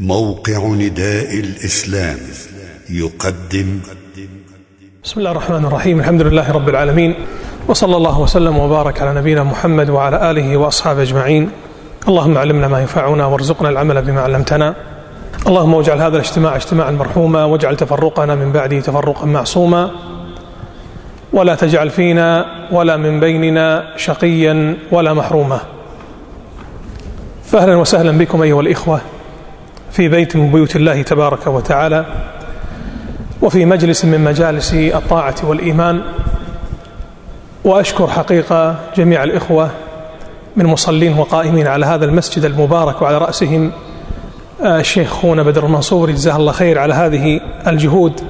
موقع نداء الإسلام. يقدم. بسم الله الرحمن الرحيم. الحمد لله رب العالمين. وصلى الله وسلم وبارك على نبينا محمد وعلى آله وأصحابه أجمعين. اللهم علمنا ما ينفعنا وارزقنا العمل بما علمتنا. اللهم واجعل هذا الاجتماع اجتماعا مرحوما واجعل تفرقنا من بعده تفرقا معصوما. ولا تجعل فينا ولا من بيننا شقيا ولا محروما. فأهلا وسهلا بكم أيها الإخوة. في بيت من بيوت الله تبارك وتعالى وفي مجلس من مجالس الطاعة والإيمان. وأشكر حقيقة جميع الإخوة من مصلين وقائمين على هذا المسجد المبارك وعلى رأسهم الشيخ خونا بدر المنصور جزاه الله خير على هذه الجهود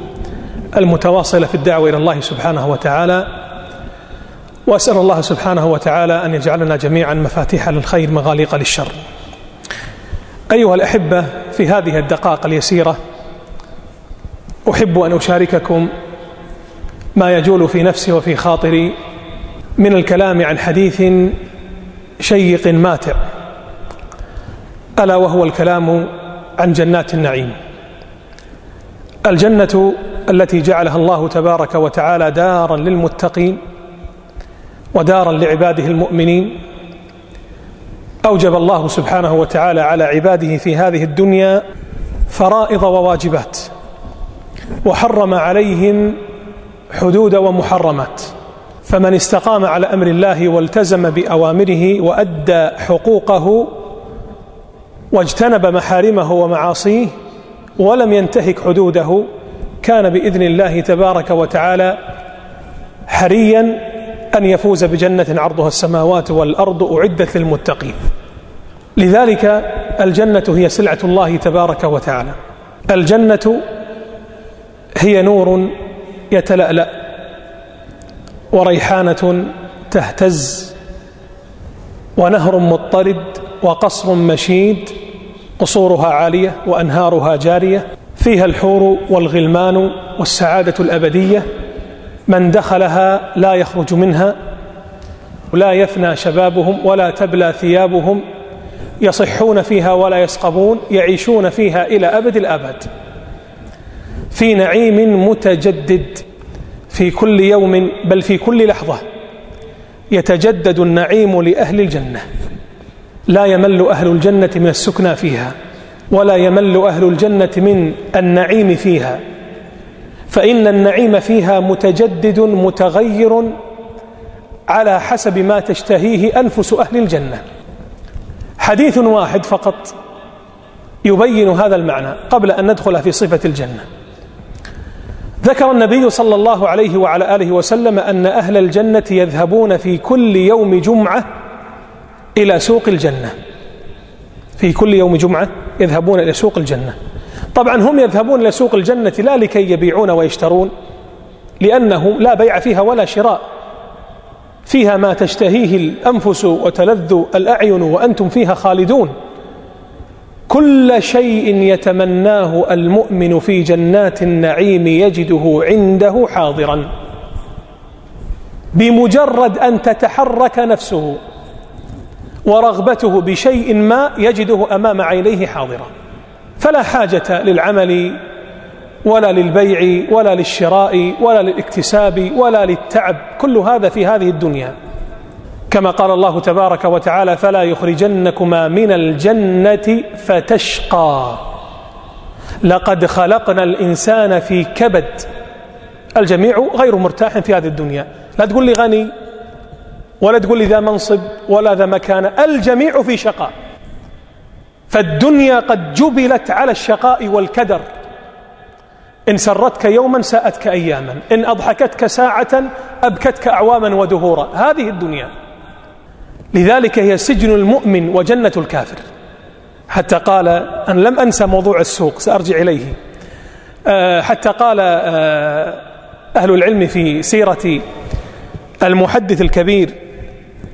المتواصلة في الدعوة إلى الله سبحانه وتعالى. وأسأل الله سبحانه وتعالى أن يجعلنا جميعا مفاتيح للخير مغاليق للشر. أيها الأحبة في هذه الدقائق اليسيرة أحب أن أشارككم ما يجول في نفسي وفي خاطري من الكلام عن حديث شيق ماتع ألا وهو الكلام عن جنات النعيم. الجنة التي جعلها الله تبارك وتعالى دارا للمتقين ودارا لعباده المؤمنين أوجب الله سبحانه وتعالى على عباده في هذه الدنيا فرائض وواجبات وحرم عليهم حدود ومحرمات. فمن استقام على أمر الله والتزم بأوامره وأدى حقوقه واجتنب محارمه ومعاصيه ولم ينتهك حدوده كان بإذن الله تبارك وتعالى حريا أن يفوز بجنة عرضها السماوات والأرض أعدت للمتقين. لذلك الجنة هي سلعة الله تبارك وتعالى. الجنة هي نور يتلألأ وريحانة تهتز ونهر مضطرد وقصر مشيد قصورها عالية وأنهارها جارية. فيها الحور والغلمان والسعادة الأبدية من دخلها لا يخرج منها ولا يفنى شبابهم ولا تبلى ثيابهم يصحون فيها ولا يسقبون يعيشون فيها إلى أبد الأبد. في نعيم متجدد في كل يوم بل في كل لحظة يتجدد النعيم لأهل الجنة. لا يمل أهل الجنة من السكنى فيها ولا يمل أهل الجنة من النعيم فيها. فإن النعيم فيها متجدد متغير على حسب ما تشتهيه أنفس أهل الجنة. حديث واحد فقط يبين هذا المعنى قبل أن ندخل في صفة الجنة. ذكر النبي صلى الله عليه وعلى آله وسلم أن أهل الجنة يذهبون في كل يوم جمعة إلى سوق الجنة. في كل يوم جمعة يذهبون إلى سوق الجنة. طبعا هم يذهبون إلى سوق الجنة لا لكي يبيعون ويشترون لأنه لا بيع فيها ولا شراء. فيها ما تشتهيه الأنفس وتلذ الأعين وأنتم فيها خالدون. كل شيء يتمناه المؤمن في جنات النعيم يجده عنده حاضرا. بمجرد أن تتحرك نفسه ورغبته بشيء ما يجده أمام عينيه حاضرا. فلا حاجة للعمل ولا للبيع ولا للشراء ولا للاكتساب ولا للتعب كل هذا في هذه الدنيا. كما قال الله تبارك وتعالى فلا يخرجنكما من الجنة فتشقى. لقد خلقنا الإنسان في كبد. الجميع غير مرتاح في هذه الدنيا. لا تقول لي غني ولا تقول لي ذا منصب ولا ذا مكانة الجميع في شقاء. فالدنيا قد جبلت على الشقاء والكدر. إن سرتك يوما ساءتك أياما إن أضحكتك ساعة أبكتك أعواما ودهورا. هذه الدنيا. لذلك هي سجن المؤمن وجنة الكافر. حتى قال أن لم أنسى موضوع السوق سأرجع إليه. حتى قال أهل العلم في سيرة المحدث الكبير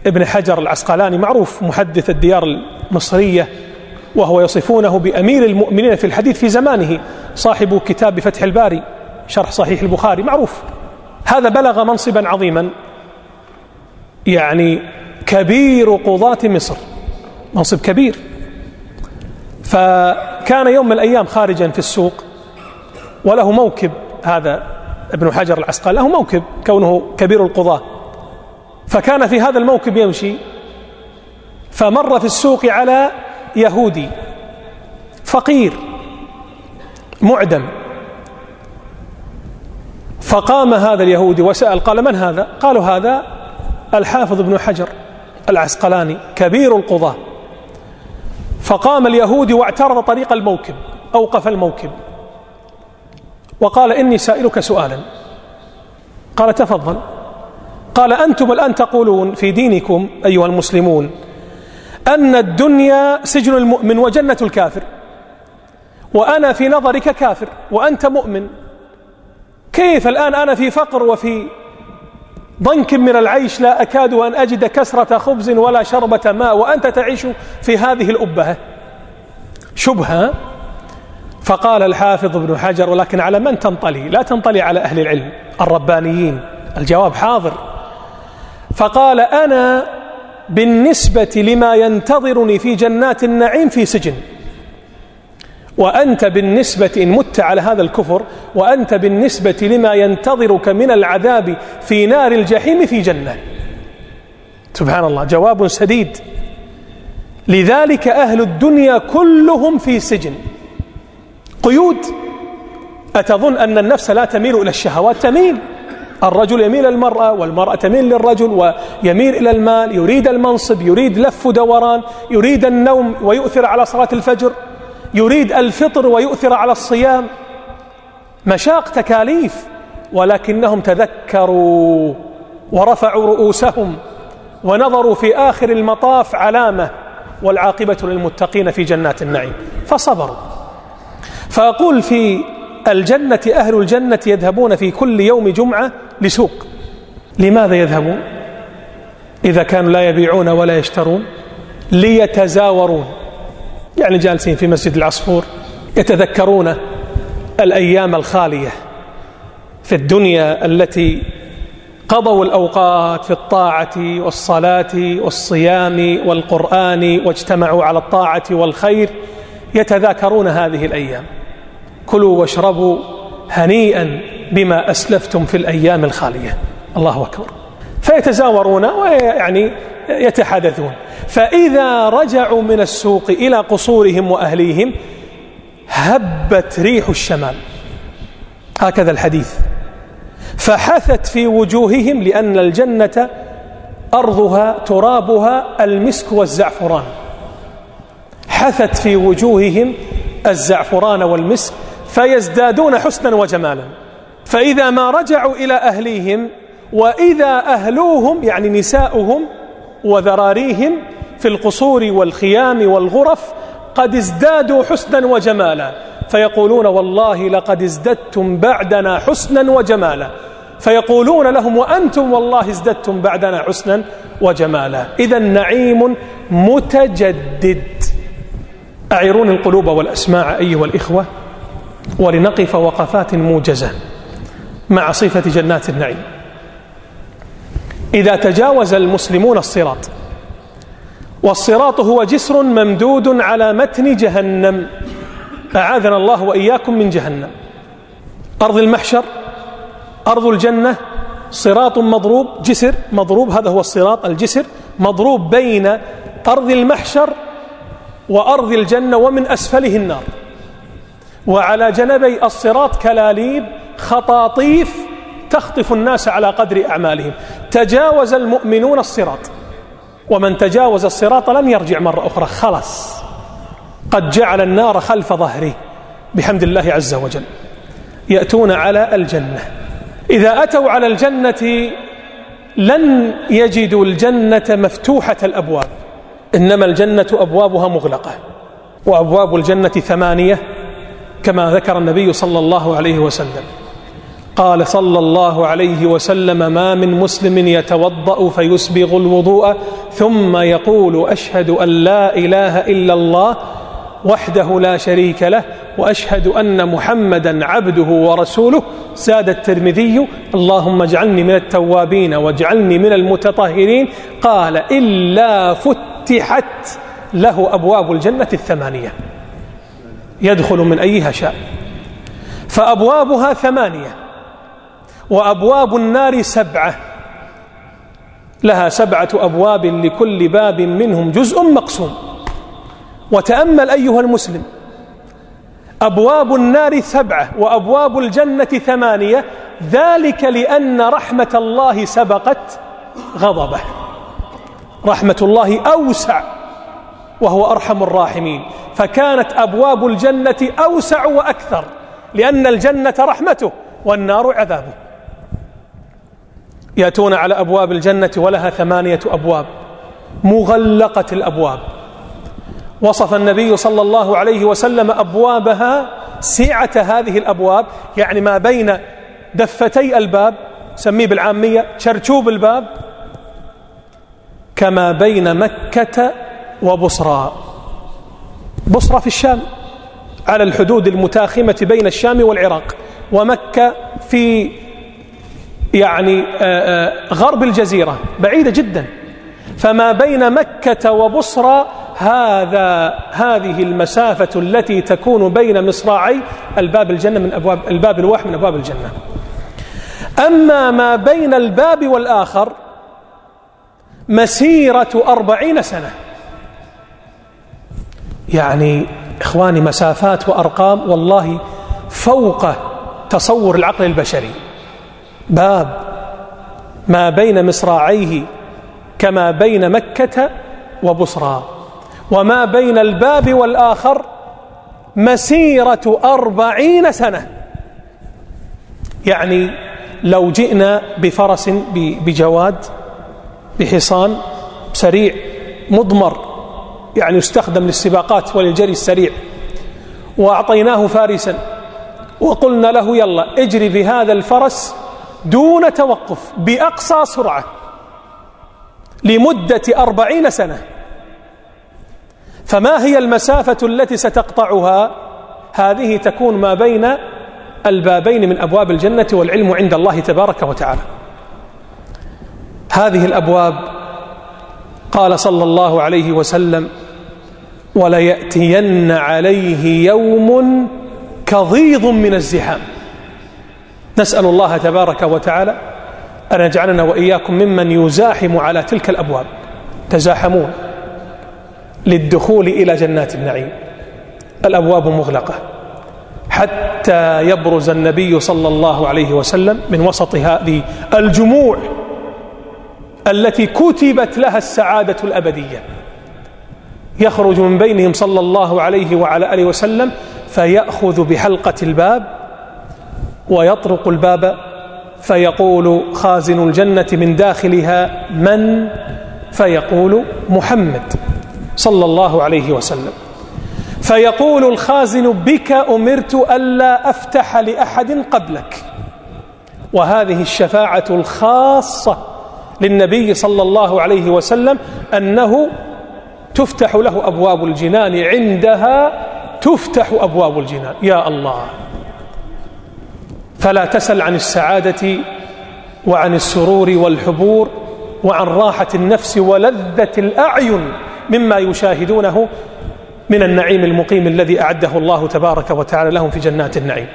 ابن حجر العسقلاني معروف محدث الديار المصرية وهو يصفونه بأمير المؤمنين في الحديث في زمانه صاحب كتاب فتح الباري شرح صحيح البخاري معروف. هذا بلغ منصبا عظيما يعني كبير قضاة مصر منصب كبير. فكان يوم من الأيام خارجا في السوق وله موكب هذا ابن حجر العسقلاني له موكب كونه كبير القضاة. فكان في هذا الموكب يمشي فمر في السوق على يهودي فقير معدم. فقام هذا اليهودي وسأل قال من هذا؟ قالوا هذا الحافظ ابن حجر العسقلاني كبير القضاة. فقام اليهودي واعترض طريق الموكب أوقف الموكب. وقال إني سائلك سؤالا. قال تفضل. قال أنتم الآن تقولون في دينكم أيها المسلمون أن الدنيا سجن المؤمن وجنة الكافر. وأنا في نظرك كافر وأنت مؤمن. كيف الآن أنا في فقر وفي ضنك من العيش لا أكاد أن أجد كسرة خبز ولا شربة ماء وأنت تعيش في هذه الأبهة؟ شبهة؟ فقال الحافظ ابن حجر ولكن على من تنطلي؟ لا تنطلي على أهل العلم الربانيين. الجواب حاضر. فقال أنا بالنسبة لما ينتظرني في جنات النعيم في سجن. وأنت بالنسبة إن مت على هذا الكفر وأنت بالنسبة لما ينتظرك من العذاب في نار الجحيم في جنة. سبحان الله جواب سديد. لذلك أهل الدنيا كلهم في سجن. قيود أتظن أن النفس لا تميل إلى الشهوات؟ تميل. الرجل يميل المرأة والمرأة تميل للرجل ويميل إلى المال يريد المنصب يريد لف دوران يريد النوم ويؤثر على صلاة الفجر يريد الفطر ويؤثر على الصيام. مشاق تكاليف ولكنهم تذكروا ورفعوا رؤوسهم ونظروا في آخر المطاف علامة والعاقبة للمتقين في جنات النعيم. فصبروا. فأقول في الجنة أهل الجنة يذهبون في كل يوم جمعة لسوق. لماذا يذهبون؟ إذا كانوا لا يبيعون ولا يشترون ليتزاورون. يعني جالسين في مسجد العصفور يتذكرون الأيام الخالية في الدنيا التي قضوا الأوقات في الطاعة والصلاة والصيام والقرآن واجتمعوا على الطاعة والخير. يتذاكرون هذه الأيام. كلوا واشربوا هنيئا. بما أسلفتم في الأيام الخالية. الله أكبر. فيتزاورون ويعني يتحدثون. فإذا رجعوا من السوق إلى قصورهم وأهليهم هبت ريح الشمال. هكذا الحديث. فحثت في وجوههم لأن الجنة أرضها ترابها المسك والزعفران. حثت في وجوههم الزعفران والمسك فيزدادون حسنا وجمالا. فإذا ما رجعوا إلى أهليهم وإذا أهلوهم يعني نساؤهم وذراريهم في القصور والخيام والغرف قد ازدادوا حسنا وجمالا. فيقولون والله لقد ازددتم بعدنا حسنا وجمالا. فيقولون لهم وأنتم والله ازددتم بعدنا حسنا وجمالا. إذا نعيم متجدد. أعيرون القلوب والأسماع أيها الإخوة ولنقف وقفات موجزة. مع صفة جنات النعيم. إذا تجاوز المسلمون الصراط والصراط هو جسر ممدود على متن جهنم. أعاذنا الله وإياكم من جهنم. أرض المحشر أرض الجنة صراط مضروب جسر مضروب هذا هو الصراط الجسر مضروب بين أرض المحشر وأرض الجنة ومن أسفله النار. وعلى جنبي الصراط كلاليب خطاطيف تخطف الناس على قدر أعمالهم. تجاوز المؤمنون الصراط. ومن تجاوز الصراط لم يرجع مرة أخرى. خلص قد جعل النار خلف ظهره. بحمد الله عز وجل. يأتون على الجنة. إذا أتوا على الجنة لن يجدوا الجنة مفتوحة الأبواب. إنما الجنة أبوابها مغلقة. وأبواب الجنة ثمانية كما ذكر النبي صلى الله عليه وسلم. قال صلى الله عليه وسلم ما من مسلم يتوضأ فيسبغ الوضوء ثم يقول أشهد أن لا إله إلا الله وحده لا شريك له وأشهد أن محمدا عبده ورسوله. ساد الترمذي اللهم اجعلني من التوابين واجعلني من المتطهرين. قال إلا فتحت له أبواب الجنة الثمانية. يدخل من أيها شاء. فأبوابها ثمانية. وأبواب النار سبعة. لها سبعة أبواب لكل باب منهم جزء مقسوم. وتأمل أيها المسلم أبواب النار سبعة وأبواب الجنة ثمانية ذلك لأن رحمة الله سبقت غضبه. رحمة الله أوسع وهو أرحم الراحمين. فكانت أبواب الجنة أوسع وأكثر لأن الجنة رحمته والنار عذابه. يأتون على أبواب الجنة ولها ثمانية أبواب. مغلقة الأبواب. وصف النبي صلى الله عليه وسلم أبوابها سعة هذه الأبواب يعني ما بين دفتي الباب سميه بالعامية شرشوب الباب كما بين مكة وبصرى. بصرى في الشام على الحدود المتاخمة بين الشام والعراق. ومكة في يعني آه، آه، غرب الجزيرة بعيدة جدا. فما بين مكة وبصرى هذا هذه المسافة التي تكون بين مصراعي الباب الجنة من أبواب الباب الواحد من أبواب الجنة. أما ما بين الباب والآخر مسيرة أربعين سنة. يعني إخواني مسافات وأرقام والله فوق تصور العقل البشري. باب ما بين مصراعيه كما بين مكة وبصرى وما بين الباب والآخر مسيرة أربعين سنة. يعني لو جئنا بفرس بجواد بحصان سريع مضمر يعني يستخدم للسباقات وللجري السريع وأعطيناه فارسا وقلنا له يلا اجري بهذا الفرس دون توقف بأقصى سرعة لمدة أربعين سنة. فما هي المسافة التي ستقطعها؟ هذه تكون ما بين البابين من أبواب الجنة والعلم عند الله تبارك وتعالى. هذه الأبواب قال صلى الله عليه وسلم وليأتين عليه يوم كظيظ من الزحام. نسأل الله تبارك وتعالى أن يجعلنا وإياكم ممن يزاحم على تلك الأبواب. تزاحمون. للدخول إلى جنات النعيم. الأبواب مغلقة. حتى يبرز النبي صلى الله عليه وسلم من وسط هذه الجموع التي كتبت لها السعادة الأبدية. يخرج من بينهم صلى الله عليه وعلى آله وسلم فيأخذ بحلقة الباب ويطرق الباب فيقول خازن الجنة من داخلها من؟ فيقول محمد صلى الله عليه وسلم. فيقول الخازن بك أمرت ألا أفتح لأحد قبلك. وهذه الشفاعة الخاصة للنبي صلى الله عليه وسلم أنه تفتح له أبواب الجنان عندها تفتح أبواب الجنان. يا الله. فلا تسل عن السعادة وعن السرور والحبور وعن راحة النفس ولذة الأعين مما يشاهدونه من النعيم المقيم الذي أعده الله تبارك وتعالى لهم في جنات النعيم.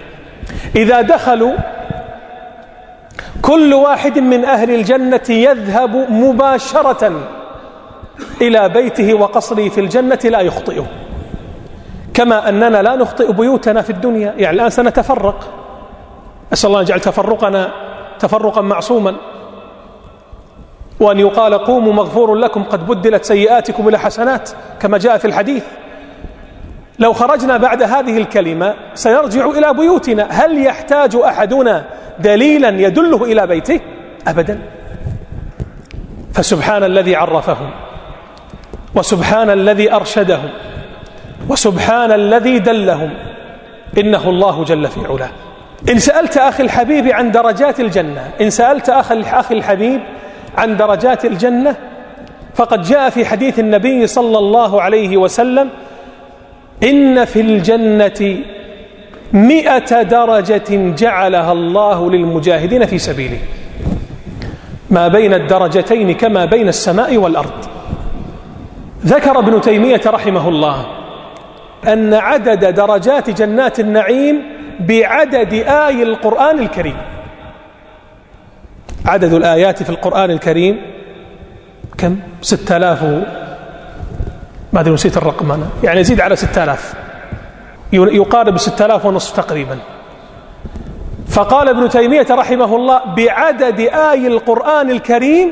إذا دخلوا كل واحد من أهل الجنة يذهب مباشرة إلى بيته وقصره في الجنة لا يخطئه. كما أننا لا نخطئ بيوتنا في الدنيا يعني الآن سنتفرق. أسأل الله أن يجعل تفرقنا تفرقا معصوما وأن يقال قوموا مغفور لكم قد بدلت سيئاتكم إلى حسنات كما جاء في الحديث. لو خرجنا بعد هذه الكلمة سيرجع إلى بيوتنا. هل يحتاج أحدنا دليلا يدله إلى بيته؟ أبدا. فسبحان الذي عرفهم وسبحان الذي أرشدهم وسبحان الذي دلهم إنه الله جل في علاه. إن سألت أخي الحبيب عن درجات الجنة إن سألت أخي الحبيب عن درجات الجنة فقد جاء في حديث النبي صلى الله عليه وسلم إن في الجنة مئة درجة جعلها الله للمجاهدين في سبيله. ما بين الدرجتين كما بين السماء والأرض. ذكر ابن تيمية رحمه الله أن عدد درجات جنات النعيم بعدد آي القرآن الكريم. عدد الآيات في القرآن الكريم كم؟ ستة آلاف ما أدري نسيت الرقم أنا. يعني يزيد على ستة آلاف. يقارب ستة آلاف ونصف تقريبا. فقال ابن تيمية رحمه الله بعدد آي القرآن الكريم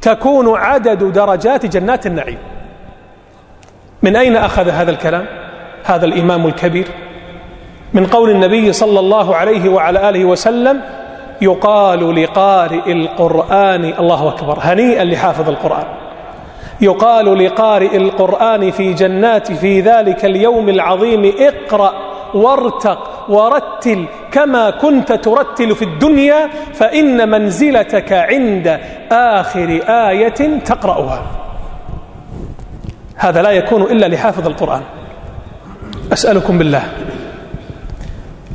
تكون عدد درجات جنات النعيم. من أين أخذ هذا الكلام؟ هذا الإمام الكبير من قول النبي صلى الله عليه وعلى آله وسلم يقال لقارئ القرآن الله أكبر هنيئا لحافظ القرآن. يقال لقارئ القرآن في جنات في ذلك اليوم العظيم اقرأ وارتق ورتل كما كنت ترتل في الدنيا فإن منزلتك عند آخر آية تقرأها. هذا لا يكون إلا لحافظ القرآن. أسألكم بالله.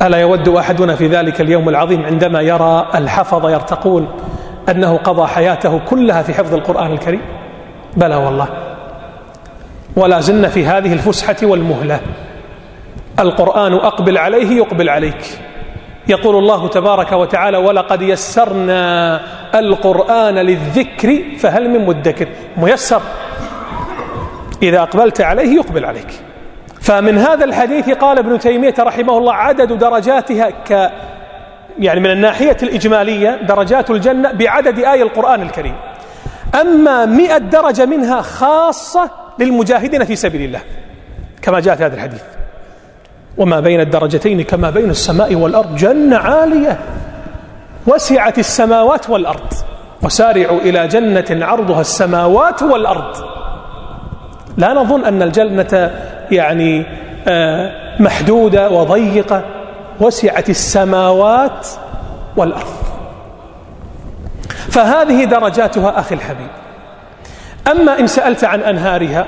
ألا يود أحدنا في ذلك اليوم العظيم عندما يرى الحفظ يرتقون أنه قضى حياته كلها في حفظ القرآن الكريم؟ بلى والله. ولا زلنا في هذه الفسحة والمهلة. القرآن أقبل عليه يقبل عليك. يقول الله تبارك وتعالى ولقد يسرنا القرآن للذكر فهل من مدكر؟ ميسر. إذا أقبلت عليه يقبل عليك. فمن هذا الحديث قال ابن تيمية رحمه الله عدد درجاتها ك يعني من الناحية الإجمالية درجات الجنة بعدد آي القرآن الكريم. أما مئة درجة منها خاصة للمجاهدين في سبيل الله كما جاء في هذا الحديث. وما بين الدرجتين كما بين السماء والأرض جنة عالية وسعت السماوات والأرض وسارعوا إلى جنة عرضها السماوات والأرض. لا نظن أن الجنة يعني آه، محدودة وضيقة وسعت السماوات والأرض. فهذه درجاتها أخي الحبيب. أما إن سألت عن أنهارها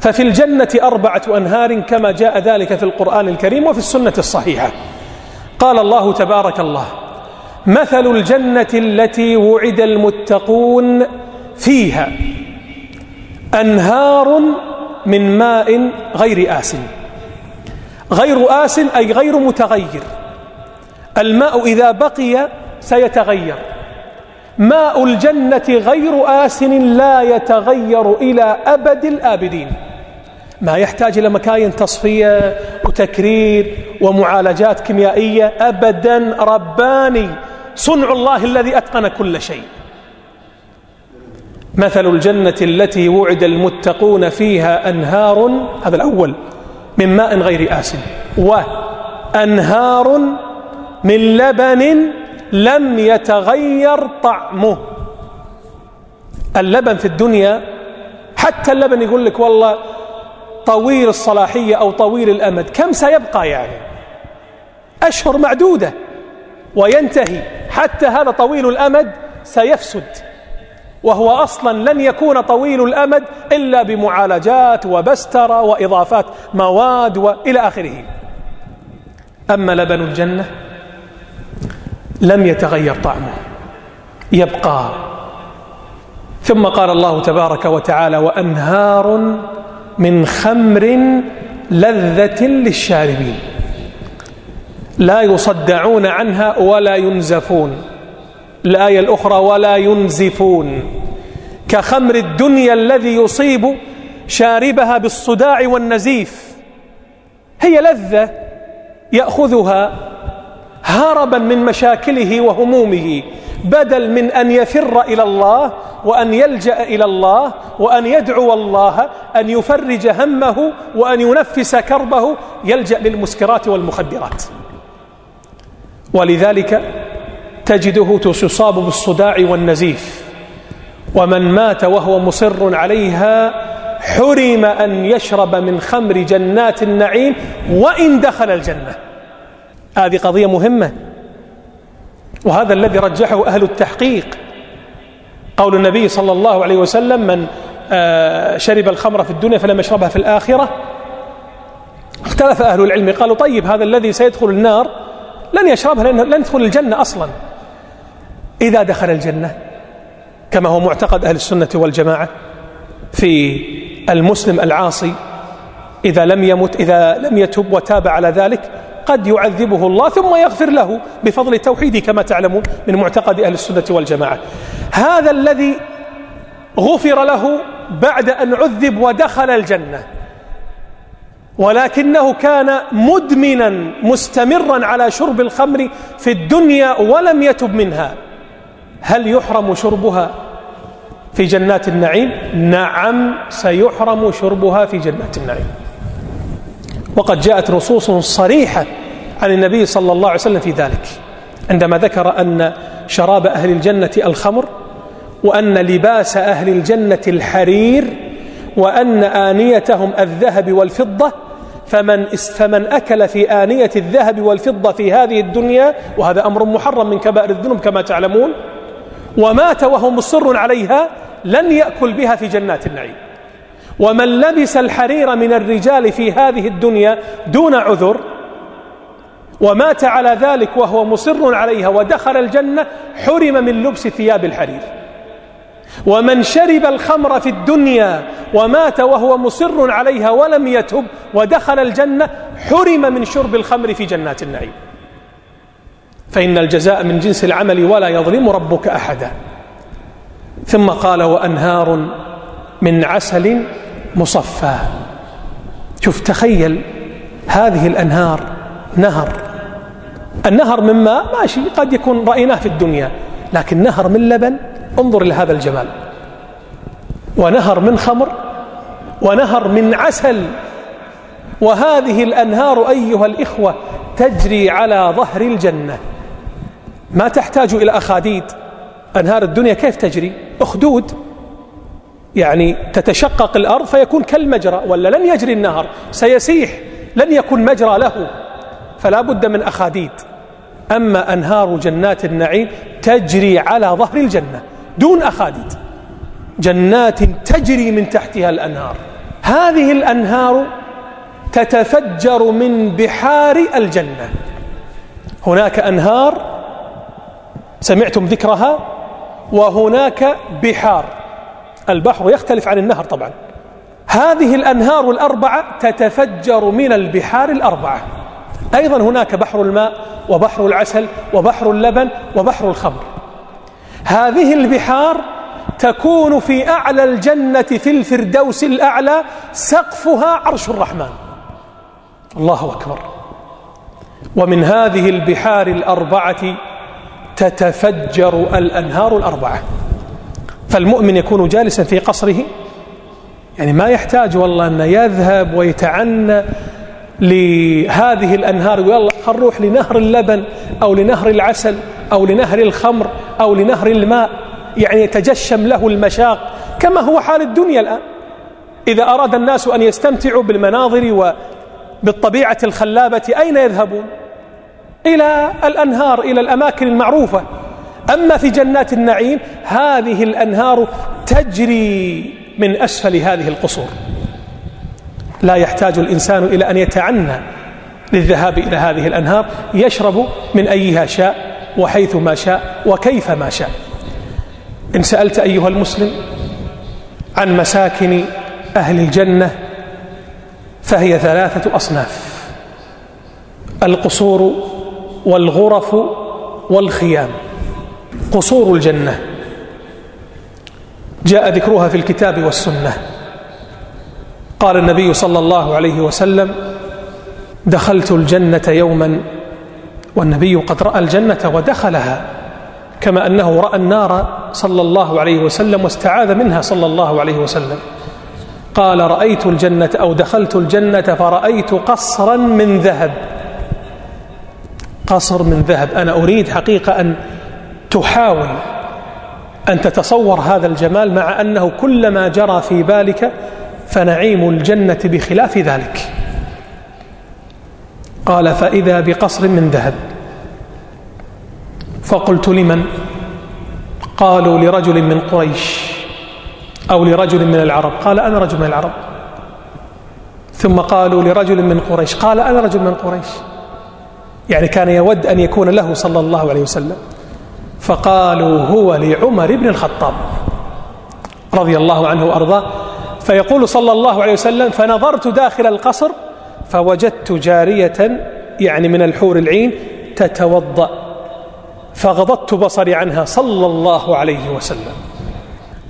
ففي الجنة أربعة أنهار كما جاء ذلك في القرآن الكريم وفي السنة الصحيحة. قال الله تبارك الله مثل الجنة التي وعد المتقون فيها أنهار من ماء غير آس غير آس أي غير متغير. الماء إذا بقي سيتغير. ماء الجنة غير آس لا يتغير إلى أبد الآبدين. ما يحتاج إلى مكاين تصفية وتكرير ومعالجات كيميائية أبدا رباني. صنع الله الذي أتقن كل شيء. مثل الجنة التي وعد المتقون فيها أنهار هذا الأول من ماء غير آسن. وأنهار من لبن لم يتغير طعمه. اللبن في الدنيا حتى اللبن يقول لك والله طويل الصلاحية أو طويل الأمد كم سيبقى يعني؟ أشهر معدودة. وينتهي حتى هذا طويل الأمد سيفسد. وهو أصلا لن يكون طويل الأمد إلا بمعالجات وبستر وإضافات مواد وإلى آخره. أما لبن الجنة لم يتغير طعمه يبقى. ثم قال الله تبارك وتعالى وأنهار من خمر لذة للشاربين. لا يصدعون عنها ولا ينزفون. الآية الأخرى ولا ينزفون. كخمر الدنيا الذي يصيب شاربها بالصداع والنزيف. هي لذة يأخذها هربا من مشاكله وهمومه بدل من أن يفر إلى الله وأن يلجأ إلى الله وأن يدعو الله أن يفرج همه وأن ينفس كربه يلجأ للمسكرات والمخدرات. ولذلك تجده تصاب بالصداع والنزيف. ومن مات وهو مصر عليها حرم أن يشرب من خمر جنات النعيم وإن دخل الجنة. هذه قضية مهمة. وهذا الذي رجحه أهل التحقيق. قول النبي صلى الله عليه وسلم من آه، شرب الخمر في الدنيا فلم يشربها في الآخرة. اختلف أهل العلم قالوا طيب هذا الذي سيدخل النار لن يشربها لن يدخل الجنة أصلا. إذا دخل الجنة كما هو معتقد أهل السنة والجماعة في المسلم العاصي إذا لم يمت إذا لم يتب وتاب على ذلك قد يعذبه الله ثم يغفر له بفضل توحيده كما تعلمون من معتقد أهل السنة والجماعة. هذا الذي غفر له بعد أن عذب ودخل الجنة. ولكنه كان مدمنا مستمرا على شرب الخمر في الدنيا ولم يتب منها. هل يحرم شربها في جنات النعيم؟ نعم سيحرم شربها في جنات النعيم. وقد جاءت نصوص صريحة عن النبي صلى الله عليه وسلم في ذلك عندما ذكر أن شراب أهل الجنة الخمر وأن لباس أهل الجنة الحرير وأن آنيتهم الذهب والفضة فمن فمن أكل في آنية الذهب والفضة في هذه الدنيا وهذا أمر محرم من كبائر الذنوب كما تعلمون ومات وهو مصر عليها لن يأكل بها في جنات النعيم. ومن لبس الحرير من الرجال في هذه الدنيا دون عذر ومات على ذلك وهو مصر عليها ودخل الجنة حرم من لبس ثياب الحرير. ومن شرب الخمر في الدنيا ومات وهو مصر عليها ولم يتب ودخل الجنة حرم من شرب الخمر في جنات النعيم. فإن الجزاء من جنس العمل ولا يظلم ربك أحدا. ثم قال وأنهار من عسل مصفى. شوف تخيل هذه الأنهار نهر. النهر من ماء ماشي قد يكون رأيناه في الدنيا لكن نهر من لبن انظر إلى هذا الجمال. ونهر من خمر ونهر من عسل. وهذه الأنهار أيها الإخوة تجري على ظهر الجنة. ما تحتاج إلى أخاديد. أنهار الدنيا كيف تجري؟ أخدود. يعني تتشقق الأرض فيكون كالمجرى ولا لن يجري النهر سيسيح لن يكون مجرى له. فلا بد من أخاديد. أما أنهار جنات النعيم تجري على ظهر الجنة دون أخاديد. جنات تجري من تحتها الأنهار. هذه الأنهار تتفجر من بحار الجنة. هناك أنهار سمعتم ذكرها وهناك بحار. البحر يختلف عن النهر طبعا. هذه الأنهار الأربعة تتفجر من البحار الأربعة. أيضا هناك بحر الماء وبحر العسل وبحر اللبن وبحر الخمر. هذه البحار تكون في أعلى الجنة في الفردوس الأعلى سقفها عرش الرحمن. الله أكبر. ومن هذه البحار الأربعة تتفجر الأنهار الأربعة. فالمؤمن يكون جالسا في قصره يعني ما يحتاج والله أن يذهب ويتعنى لهذه الأنهار ويلا خل نروح لنهر اللبن أو لنهر العسل أو لنهر الخمر أو لنهر الماء. يعني يتجشم له المشاق كما هو حال الدنيا الآن. إذا أراد الناس أن يستمتعوا بالمناظر وبالطبيعة الخلابة أين يذهبون؟ إلى الأنهار إلى الأماكن المعروفة. أما في جنات النعيم هذه الأنهار تجري من أسفل هذه القصور. لا يحتاج الإنسان إلى أن يتعنى للذهاب إلى هذه الأنهار يشرب من أيها شاء وحيث ما شاء وكيف ما شاء. إن سألت أيها المسلم عن مساكن أهل الجنة فهي ثلاثة أصناف. القصور والغرف والخيام. قصور الجنة. جاء ذكرها في الكتاب والسنة. قال النبي صلى الله عليه وسلم دخلت الجنة يوما والنبي قد رأى الجنة ودخلها كما أنه رأى النار صلى الله عليه وسلم واستعاذ منها صلى الله عليه وسلم. قال رأيت الجنة أو دخلت الجنة فرأيت قصرا من ذهب. قصر من ذهب. أنا أريد حقيقة أن تحاول أن تتصور هذا الجمال مع أنه كلما جرى في بالك فنعيم الجنة بخلاف ذلك. قال فإذا بقصر من ذهب. فقلت لمن؟ قالوا لرجل من قريش أو لرجل من العرب. قال أنا رجل من العرب. ثم قالوا لرجل من قريش. قال أنا رجل من قريش. يعني كان يود أن يكون له صلى الله عليه وسلم. فقالوا هو لعمر بن الخطاب رضي الله عنه وأرضاه. فيقول صلى الله عليه وسلم فنظرت داخل القصر فوجدت جارية يعني من الحور العين تتوضأ فغضضت بصري عنها صلى الله عليه وسلم.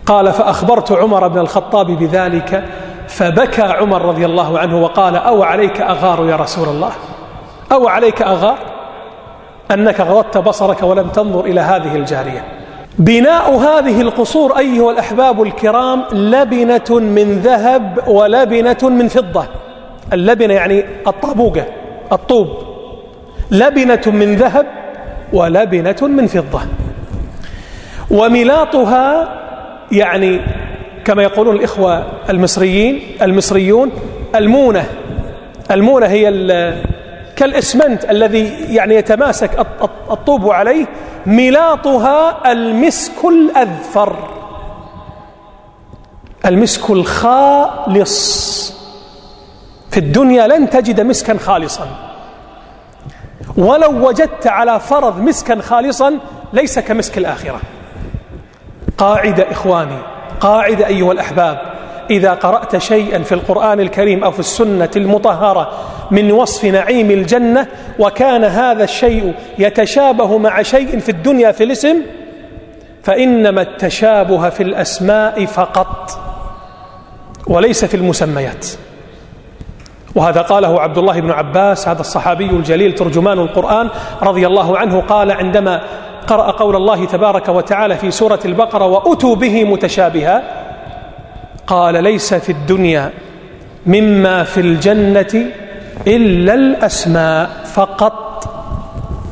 قال فأخبرت عمر بن الخطاب بذلك فبكى عمر رضي الله عنه وقال أو عليك أغار يا رسول الله؟ أو عليك أغار أنك غضضت بصرك ولم تنظر إلى هذه الجارية. بناء هذه القصور أيها الأحباب الكرام لبنة من ذهب ولبنة من فضة. اللبنة يعني الطابوقة الطوب. لبنة من ذهب ولبنة من فضة. وملاطها يعني كما يقولون الإخوة المصريين المصريون المونة. المونة هي كالإسمنت الذي يعني يتماسك الطوب عليه ملاطها المسك الأذفر. المسك الخالص. في الدنيا لن تجد مسكا خالصا. ولو وجدت على فرض مسكا خالصا ليس كمسك الآخرة. قاعدة إخواني قاعدة أيها الأحباب إذا قرأت شيئا في القرآن الكريم أو في السنة المطهرة من وصف نعيم الجنة وكان هذا الشيء يتشابه مع شيء في الدنيا في الاسم فإنما التشابه في الأسماء فقط وليس في المسميات. وهذا قاله عبد الله بن عباس هذا الصحابي الجليل ترجمان القرآن رضي الله عنه قال عندما قرأ قول الله تبارك وتعالى في سورة البقرة وأتوا به متشابها قال ليس في الدنيا مما في الجنة إلا الأسماء فقط.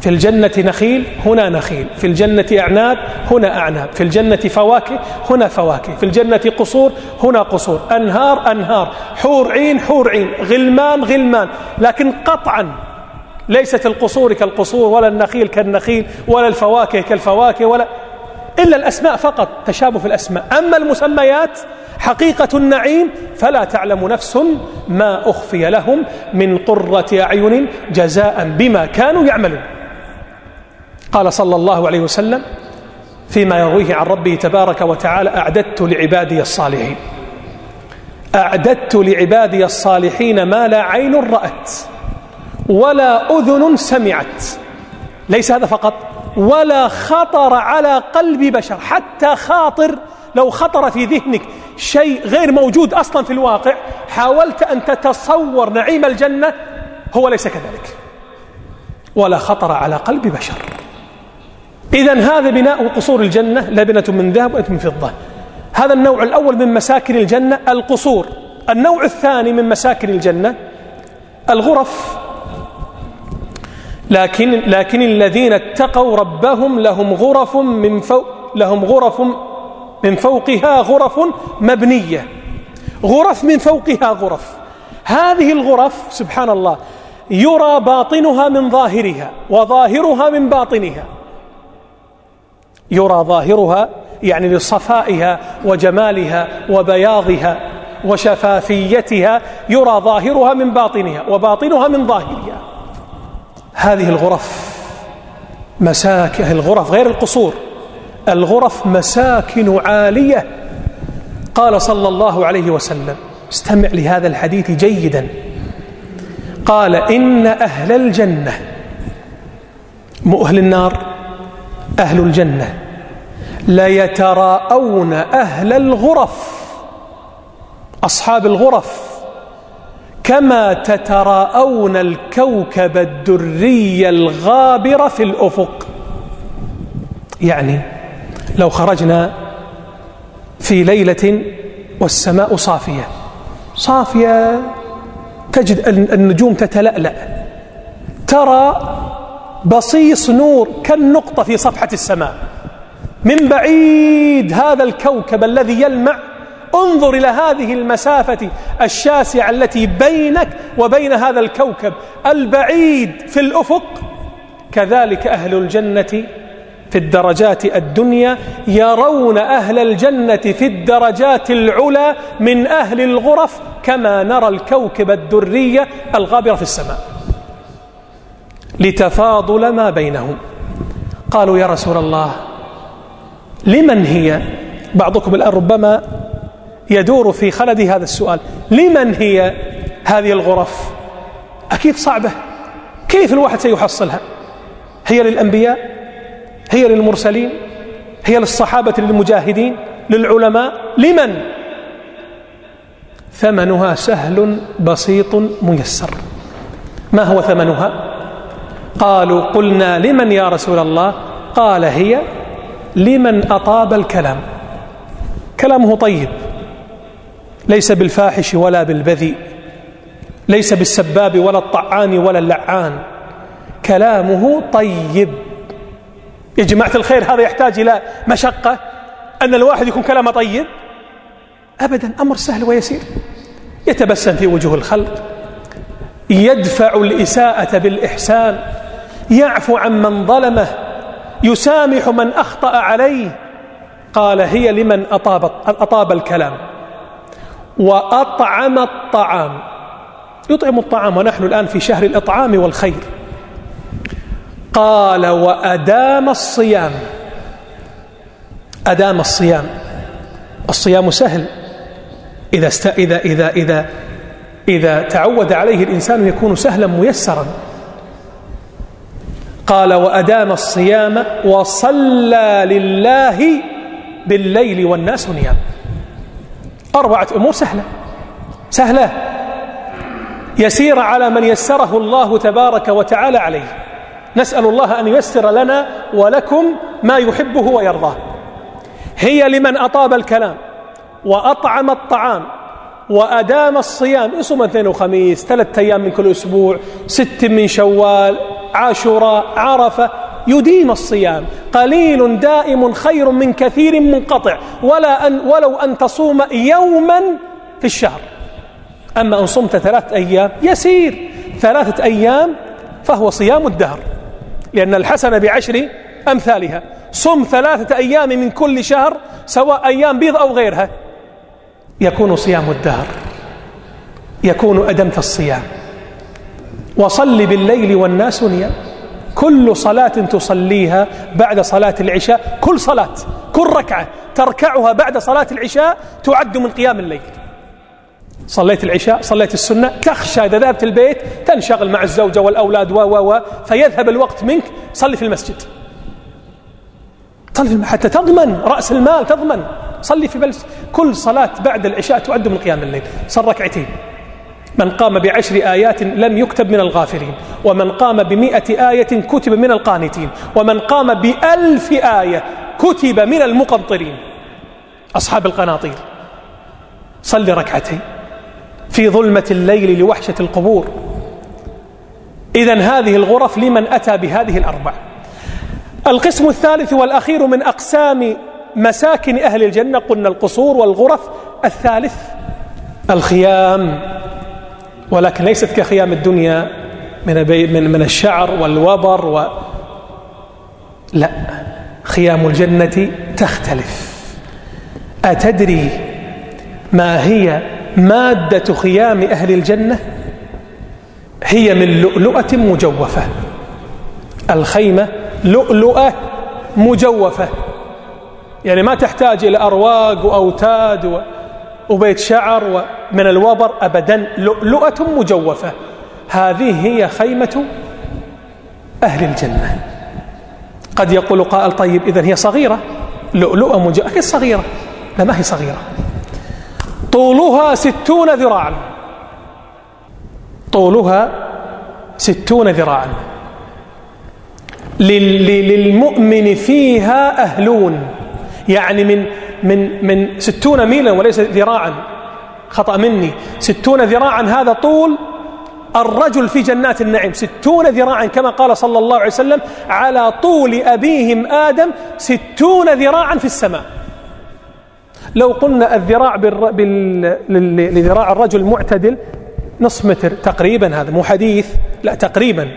في الجنة نخيل هنا نخيل. في الجنة أعناب هنا أعناب. في الجنة فواكه هنا فواكه. في الجنة قصور هنا قصور. أنهار أنهار. حور عين حور عين. غلمان غلمان. لكن قطعا ليست القصور كالقصور ولا النخيل كالنخيل ولا الفواكه كالفواكه ولا إلا الأسماء فقط. تشابه في الأسماء. أما المسميات حقيقة النعيم فلا تعلم نفس ما أخفي لهم من قرة أعين جزاء بما كانوا يعملون. قال صلى الله عليه وسلم فيما يرويه عن ربه تبارك وتعالى أعددت لعبادي الصالحين. أعددت لعبادي الصالحين ما لا عين رأت ولا أذن سمعت. ليس هذا فقط ولا خطر على قلب بشر حتى خاطر لو خطر في ذهنك شيء غير موجود أصلا في الواقع حاولت أن تتصور نعيم الجنة هو ليس كذلك. ولا خطر على قلب بشر. إذا هذا بناء قصور الجنة لبنة من ذهب وأنت من فضة. هذا النوع الأول من مساكن الجنة القصور. النوع الثاني من مساكن الجنة الغرف. لكن لكن الذين اتقوا ربهم لهم غرف من فوق لهم غرف من فوقها غرف مبنية. غرف من فوقها غرف. هذه الغرف سبحان الله يرى باطنها من ظاهرها وظاهرها من باطنها. يرى ظاهرها يعني لصفائها وجمالها وبياضها وشفافيتها يرى ظاهرها من باطنها وباطنها من ظاهرها. هذه الغرف مساكن الغرف غير القصور. الغرف مساكن عالية. قال صلى الله عليه وسلم استمع لهذا الحديث جيدا. قال إن أهل الجنة مو أهل النار أهل الجنة ليتراءون أهل الغرف أصحاب الغرف كما تتراءون الكوكب الدري الغابر في الأفق. يعني لو خرجنا في ليلة والسماء صافية. صافية تجد النجوم تتلألأ. ترى بصيص نور كالنقطة في صفحة السماء. من بعيد هذا الكوكب الذي يلمع انظر إلى هذه المسافة الشاسعة التي بينك وبين هذا الكوكب. البعيد في الأفق كذلك أهل الجنة في الدرجات الدنيا يرون أهل الجنة في الدرجات العلى من أهل الغرف كما نرى الكوكب الدرية الغابرة في السماء. لتفاضل ما بينهم. قالوا يا رسول الله لمن هي؟ بعضكم الآن ربما يدور في خلدي هذا السؤال لمن هي هذه الغرف؟ أكيد صعبة. كيف الواحد سيحصلها؟ هي للأنبياء؟ هي للمرسلين هي للصحابة للمجاهدين للعلماء. لمن؟ ثمنها سهل بسيط ميسر. ما هو ثمنها؟ قالوا قلنا لمن يا رسول الله؟ قال هي لمن أطاب الكلام. كلامه طيب. ليس بالفاحش ولا بالبذيء. ليس بالسباب ولا الطعان ولا اللعان. كلامه طيب. يا جماعة الخير هذا يحتاج إلى مشقة أن الواحد يكون كلامه طيب. أبدا أمر سهل ويسير. يتبسم في وجوه الخلق. يدفع الإساءة بالإحسان. يعفو عن من ظلمه. يسامح من أخطأ عليه. قال هي لمن أطاب, أطاب الكلام. وأطعم الطعام. يطعم الطعام ونحن الآن في شهر الإطعام والخير. قال وأدام الصيام. أدام الصيام. الصيام سهل. إذا است... إذا إذا إذا إذا تعود عليه الإنسان يكون سهلا ميسرا. قال وأدام الصيام وصلى لله بالليل والناس نيام. أربعة أمور سهلة. سهلة. يسير على من يسره الله تبارك وتعالى عليه. نسأل الله أن ييسر لنا ولكم ما يحبه ويرضاه. هي لمن أطاب الكلام وأطعم الطعام وأدام الصيام. يصوم اثنين وخميس ثلاثة أيام من كل أسبوع ست من شوال عاشوراء عرفة يديم الصيام. قليل دائم خير من كثير منقطع. ولا أن ولو أن تصوم يوما في الشهر. أما أن صمت ثلاثة أيام يسير. ثلاثة أيام فهو صيام الدهر. لأن الحسنة بعشر أمثالها. صم ثلاثة أيام من كل شهر سواء أيام بيض أو غيرها. يكون صيام الدهر. يكون أدمت الصيام. وصل بالليل والناس نيام. كل صلاة تصليها بعد صلاة العشاء. كل صلاة كل ركعة تركعها بعد صلاة العشاء تعد من قيام الليل. صليت العشاء صليت السنة تخشى إذا ذهبت البيت تنشغل مع الزوجة والأولاد و و و فيذهب الوقت منك صلي في المسجد. صلي حتى تضمن رأس المال تضمن. صلي في بلس. كل صلاة بعد العشاء تعد من قيام الليل. صل ركعتين. من قام بعشر آيات لم يكتب من الغافرين ومن قام بمئة آية كتب من القانتين. ومن قام بألف آية كتب من المقنطرين. أصحاب القناطير. صل ركعتين. في ظلمة الليل لوحشة القبور. إذا هذه الغرف لمن أتى بهذه الأربع. القسم الثالث والأخير من أقسام مساكن أهل الجنة قلنا القصور والغرف. الثالث الخيام ولكن ليست كخيام الدنيا من من من الشعر والوبر و لا خيام الجنة تختلف. أتدري ما هي مادة خيام أهل الجنة هي من لؤلؤة مجوفة. الخيمة لؤلؤة مجوفة. يعني ما تحتاج إلى أرواق وأوتاد وبيت شعر من الوبر أبدا. لؤلؤة مجوفة. هذه هي خيمة أهل الجنة. قد يقول قائل طيب إذن هي صغيرة. لؤلؤة مجوفة أكيد صغيرة. لا ما هي صغيرة. طولها ستون ذراعا. طولها ستون ذراعا. للمؤمن فيها أهلون. يعني من من من ستون ميلا وليس ذراعا. خطأ مني. ستون ذراعا هذا طول الرجل في جنات النعيم. ستون ذراعا كما قال صلى الله عليه وسلم على طول أبيهم آدم ستون ذراعا في السماء. لو قلنا الذراع بال... لذراع الرجل معتدل نصف متر تقريبا هذا مو حديث لا تقريبا.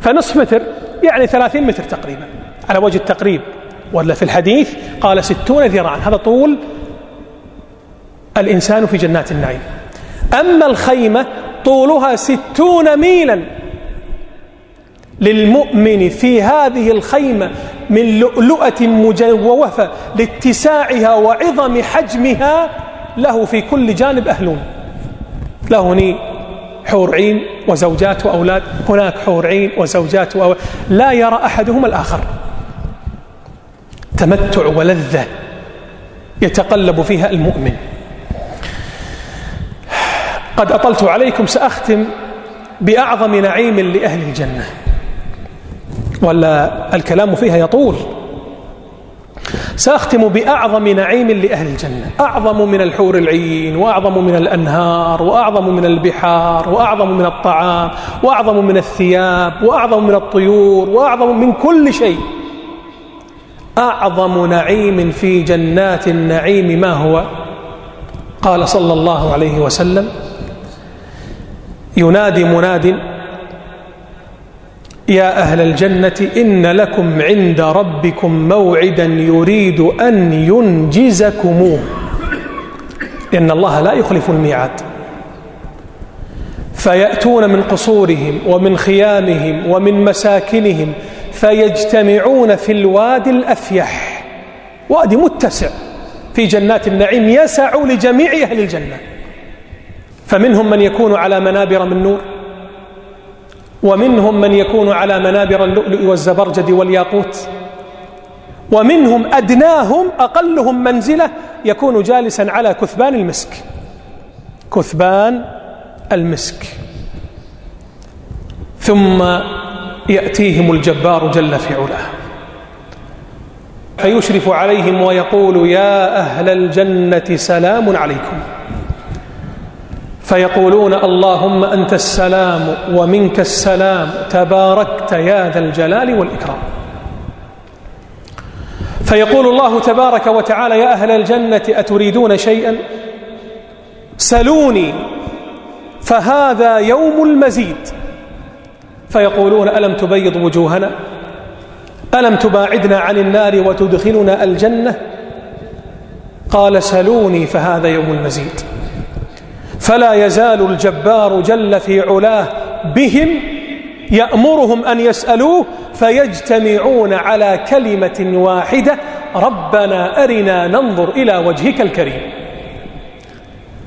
فنصف متر يعني ثلاثين متر تقريبا على وجه التقريب. ولا في الحديث قال ستون ذراعا هذا طول الإنسان في جنات النعيم. أما الخيمة طولها ستون ميلا. للمؤمن في هذه الخيمة من لؤلؤة مجوفة لاتساعها وعظم حجمها له في كل جانب أهلون. له هني حور عين وزوجات وأولاد هناك حور عين وزوجات وأولاد لا يرى أحدهما الآخر. تمتع ولذة يتقلب فيها المؤمن. قد أطلت عليكم سأختم بأعظم نعيم لأهل الجنة. ولا الكلام فيها يطول. سأختم بأعظم نعيم لأهل الجنة. أعظم من الحور العين وأعظم من الأنهار وأعظم من البحار وأعظم من الطعام وأعظم من الثياب وأعظم من الطيور وأعظم من كل شيء. أعظم نعيم في جنات النعيم ما هو؟ قال صلى الله عليه وسلم ينادي مناد يا أهل الجنة إن لكم عند ربكم موعدا يريد أن ينجزكموه. إن الله لا يخلف الميعاد. فيأتون من قصورهم ومن خيامهم ومن مساكنهم فيجتمعون في الوادي الأفيح. وادي متسع. في جنات النعيم يسع لجميع أهل الجنة. فمنهم من يكون على منابر من نور. ومنهم من يكون على منابر اللؤلؤ والزبرجد والياقوت. ومنهم أدناهم أقلهم منزلة يكون جالسا على كثبان المسك. كثبان المسك. ثم يأتيهم الجبار جل في علاه. فيشرف عليهم ويقول يا أهل الجنة سلام عليكم. فيقولون اللهم أنت السلام ومنك السلام تباركت يا ذا الجلال والإكرام. فيقول الله تبارك وتعالى يا أهل الجنة أتريدون شيئا؟ سلوني فهذا يوم المزيد. فيقولون ألم تبيض وجوهنا؟ ألم تباعدنا عن النار وتدخلنا الجنة؟ قال سلوني فهذا يوم المزيد. فلا يزال الجبار جل في علاه بهم يأمرهم أن يسألوه فيجتمعون على كلمة واحدة ربنا أرنا ننظر إلى وجهك الكريم.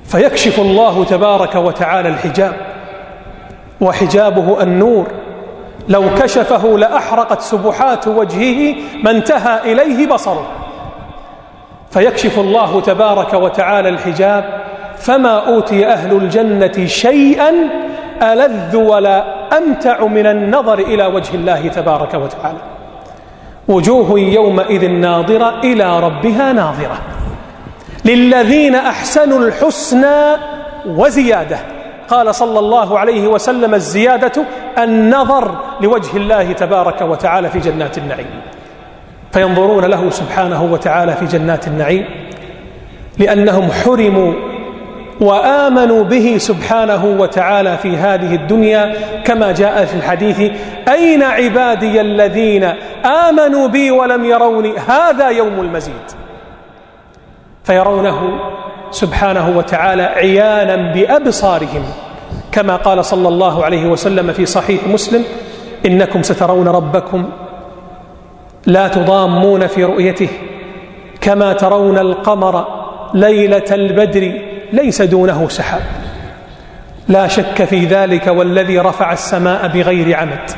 فيكشف الله تبارك وتعالى الحجاب وحجابه النور. لو كشفه لأحرقت سبحات وجهه ما انتهى إليه بصره. فيكشف الله تبارك وتعالى الحجاب فما أوتي أهل الجنة شيئا ألذ ولا أمتع من النظر إلى وجه الله تبارك وتعالى. وجوه يومئذ ناظرة إلى ربها ناظرة. للذين أحسنوا الحسنى وزيادة. قال صلى الله عليه وسلم الزيادة النظر لوجه الله تبارك وتعالى في جنات النعيم. فينظرون له سبحانه وتعالى في جنات النعيم. لأنهم حرموا وآمنوا به سبحانه وتعالى في هذه الدنيا كما جاء في الحديث أين عبادي الذين آمنوا بي ولم يروني؟ هذا يوم المزيد. فيرونه سبحانه وتعالى عيانا بأبصارهم كما قال صلى الله عليه وسلم في صحيح مسلم إنكم سترون ربكم لا تضامون في رؤيته كما ترون القمر ليلة البدر ليس دونه سحاب. لا شك في ذلك والذي رفع السماء بغير عمد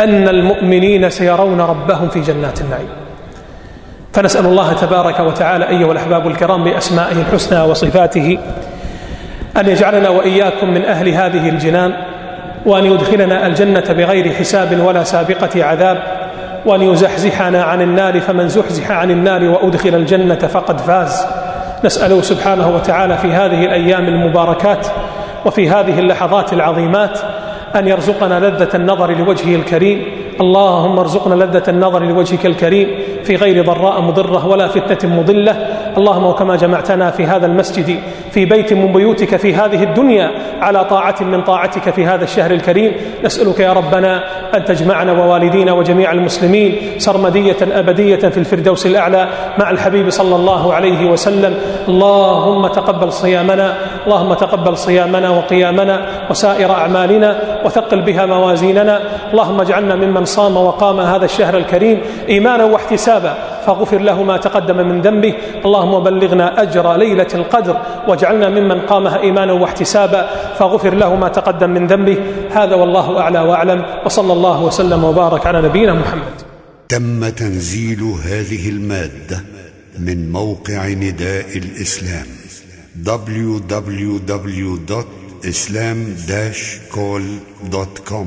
أن المؤمنين سيرون ربهم في جنات النعيم. فنسأل الله تبارك وتعالى أيها الأحباب الكرام بأسمائه الحسنى وصفاته أن يجعلنا وإياكم من أهل هذه الجنان وأن يدخلنا الجنة بغير حساب ولا سابقة عذاب وأن يزحزحنا عن النار فمن زحزح عن النار وأدخل الجنة فقد فاز. نسأله سبحانه وتعالى في هذه الأيام المباركات وفي هذه اللحظات العظيمات أن يرزقنا لذة النظر لوجهه الكريم. اللهم ارزقنا لذة النظر لوجهك الكريم في غير ضراء مضرة ولا فتنة مضلة. اللهم وكما جمعتنا في هذا المسجد في بيت من بيوتك في هذه الدنيا على طاعة من طاعتك في هذا الشهر الكريم. نسألك يا ربنا أن تجمعنا ووالدينا وجميع المسلمين سرمدية أبدية في الفردوس الأعلى مع الحبيب صلى الله عليه وسلم. اللهم تقبل صيامنا اللهم تقبل صيامنا وقيامنا وسائر أعمالنا وثقل بها موازيننا. اللهم اجعلنا ممن صام وقام هذا الشهر الكريم إيمانا واحتسابا. فاغفر له ما تقدم من ذنبه. اللهم بلغنا أجر ليلة القدر واجعلنا ممن قامها إيمانا واحتسابا. فاغفر له ما تقدم من ذنبه. هذا والله أعلى وأعلم. وصلى الله وسلم وبارك على نبينا محمد. تم تنزيل هذه المادة من موقع نداء الإسلام. www.islam-call.com